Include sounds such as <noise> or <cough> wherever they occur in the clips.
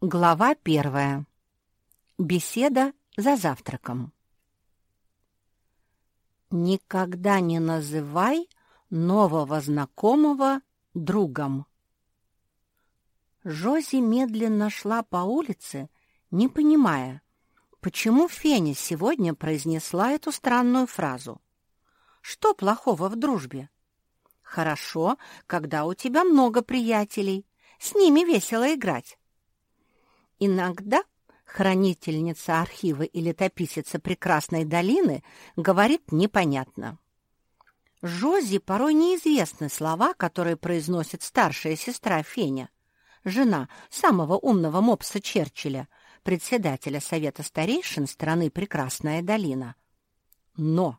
Глава первая. Беседа за завтраком. Никогда не называй нового знакомого другом. Жози медленно шла по улице, не понимая, почему Феня сегодня произнесла эту странную фразу. Что плохого в дружбе? Хорошо, когда у тебя много приятелей, с ними весело играть. Иногда хранительница архива и летописица прекрасной долины говорит непонятно. Жози порой неизвестны слова, которые произносит старшая сестра Феня, жена самого умного мопса Черчилля, председателя Совета старейшин страны Прекрасная долина. Но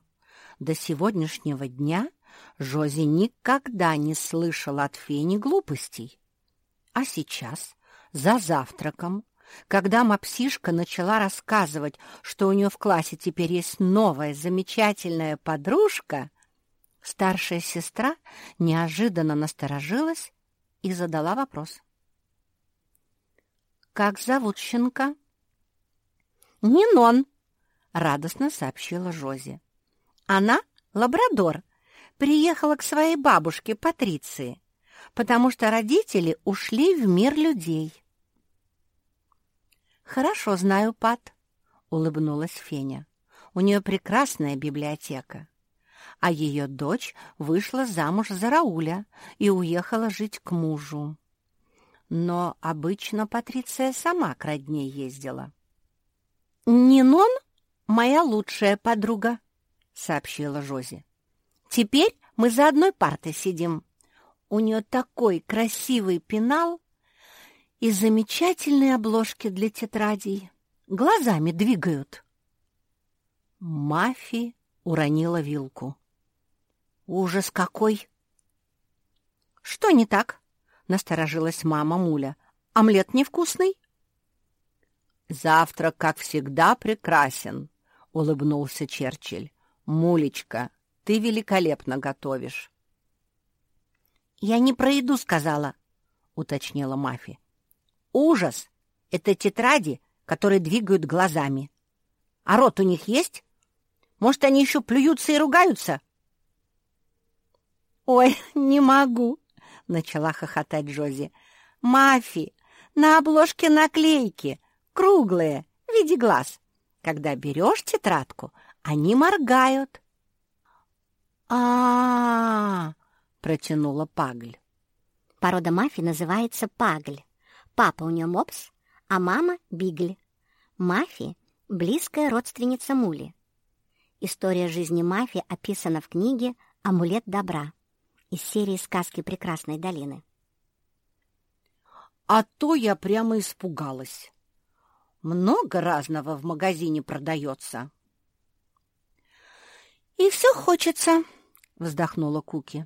до сегодняшнего дня Жози никогда не слышала от Фени глупостей. А сейчас, за завтраком, когда мапсишка начала рассказывать, что у нее в классе теперь есть новая замечательная подружка, старшая сестра неожиданно насторожилась и задала вопрос. «Как зовут щенка?» «Нинон», — радостно сообщила Жози. «Она — лабрадор, приехала к своей бабушке Патриции, потому что родители ушли в мир людей». «Хорошо знаю, Пат», — улыбнулась Феня. «У нее прекрасная библиотека. А ее дочь вышла замуж за Рауля и уехала жить к мужу. Но обычно Патриция сама к родне ездила». «Нинон — моя лучшая подруга», — сообщила Жози. «Теперь мы за одной партой сидим. У нее такой красивый пенал, и замечательные обложки для тетрадей. Глазами двигают. Мафи уронила вилку. Ужас какой! Что не так? Насторожилась мама Муля. Омлет невкусный? Завтрак, как всегда, прекрасен, улыбнулся Черчилль. Мулечка, ты великолепно готовишь. Я не про еду сказала, уточнила Мафи. Ужас! Это тетради, которые двигают глазами. А рот у них есть? Может, они еще плюются и ругаются? «Ой, <laughs> не могу!» — начала хохотать Джози. «Мафи! На обложке наклейки, круглые, в виде глаз. Когда берешь тетрадку, они моргают». А, -а, -а, -а протянула Пагль. Порода мафи называется пагль. Папа у нее мопс, а мама — бигль. Мафи — близкая родственница Мули. История жизни Мафи описана в книге «Амулет добра» из серии «Сказки прекрасной долины». А то я прямо испугалась. Много разного в магазине продается. «И все хочется», — вздохнула Куки.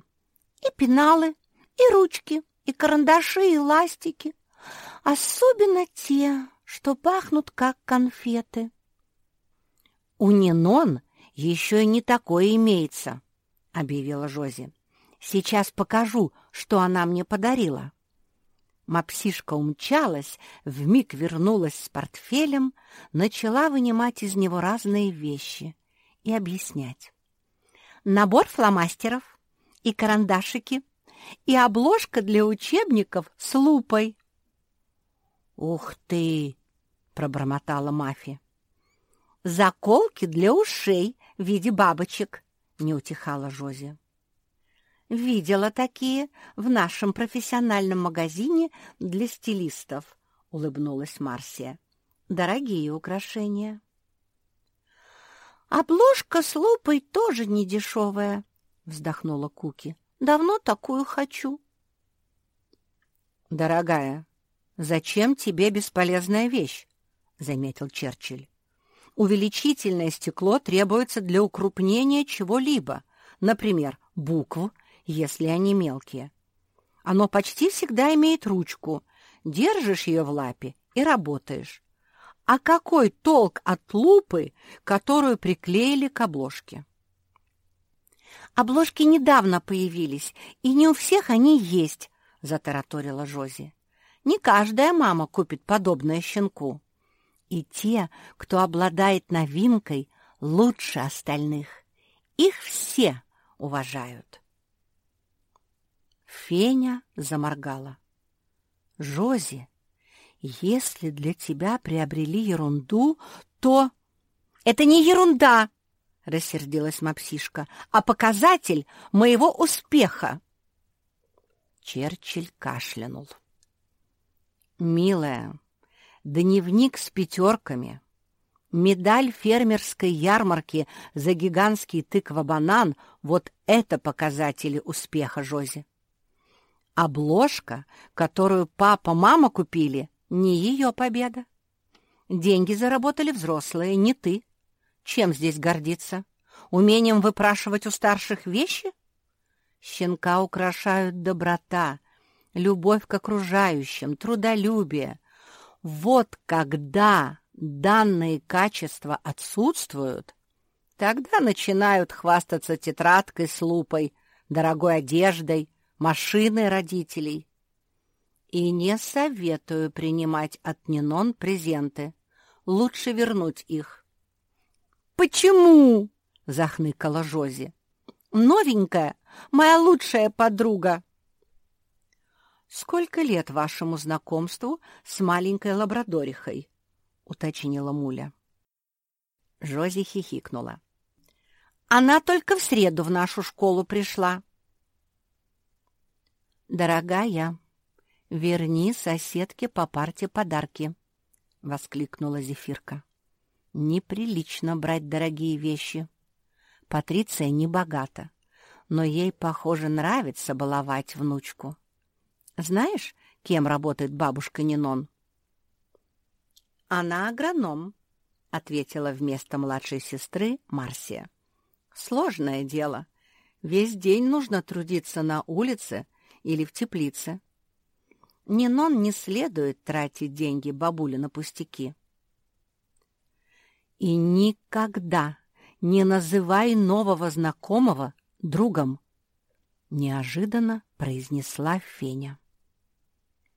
«И пеналы, и ручки, и карандаши, и ластики. Особенно те, что пахнут как конфеты. «У Нинон еще и не такое имеется», — объявила Жози. «Сейчас покажу, что она мне подарила». Мапсишка умчалась, вмиг вернулась с портфелем, начала вынимать из него разные вещи и объяснять. «Набор фломастеров и карандашики, и обложка для учебников с лупой. «Ух ты!» — пробормотала Мафи. «Заколки для ушей в виде бабочек», — не утихала Жози. «Видела такие в нашем профессиональном магазине для стилистов», — улыбнулась Марсия. «Дорогие украшения». «Обложка с лупой тоже не дешевая», — вздохнула Куки. «Давно такую хочу». «Дорогая, «Зачем тебе бесполезная вещь?» — заметил Черчилль. «Увеличительное стекло требуется для укрупнения чего-либо, например, букв, если они мелкие. Оно почти всегда имеет ручку. Держишь ее в лапе и работаешь. А какой толк от лупы, которую приклеили к обложке? «Обложки недавно появились, и не у всех они есть», — затараторила Жози. Не каждая мама купит подобное щенку. И те, кто обладает новинкой, лучше остальных. Их все уважают. Феня заморгала. «Жози, если для тебя приобрели ерунду, то...» «Это не ерунда!» — рассердилась мапсишка, «а показатель моего успеха!» Черчилль кашлянул. «Милая, дневник с пятерками, медаль фермерской ярмарки за гигантский тыква-банан — вот это показатели успеха, Жози. Обложка, которую папа-мама купили, не ее победа. Деньги заработали взрослые, не ты. Чем здесь гордиться? Умением выпрашивать у старших вещи? Щенка украшают доброта, любовь к окружающим, трудолюбие. Вот когда данные качества отсутствуют, тогда начинают хвастаться тетрадкой с лупой, дорогой одеждой, машиной родителей. И не советую принимать от Нинон презенты. Лучше вернуть их. «Почему?» — захныкала Жози. «Новенькая, моя лучшая подруга». «Сколько лет вашему знакомству с маленькой лабрадорихой?» — уточнила Муля. Жози хихикнула. «Она только в среду в нашу школу пришла». «Дорогая, верни соседке по парте подарки», — воскликнула Зефирка. Неприлично брать дорогие вещи. Патриция не богата, но ей, похоже, нравится баловать внучку. Знаешь, кем работает бабушка Нинон? Она агроном, — ответила вместо младшей сестры Марсия. Сложное дело. Весь день нужно трудиться на улице или в теплице. Нинон не следует тратить деньги бабуле на пустяки. И никогда не называй нового знакомого другом, — неожиданно произнесла Феня.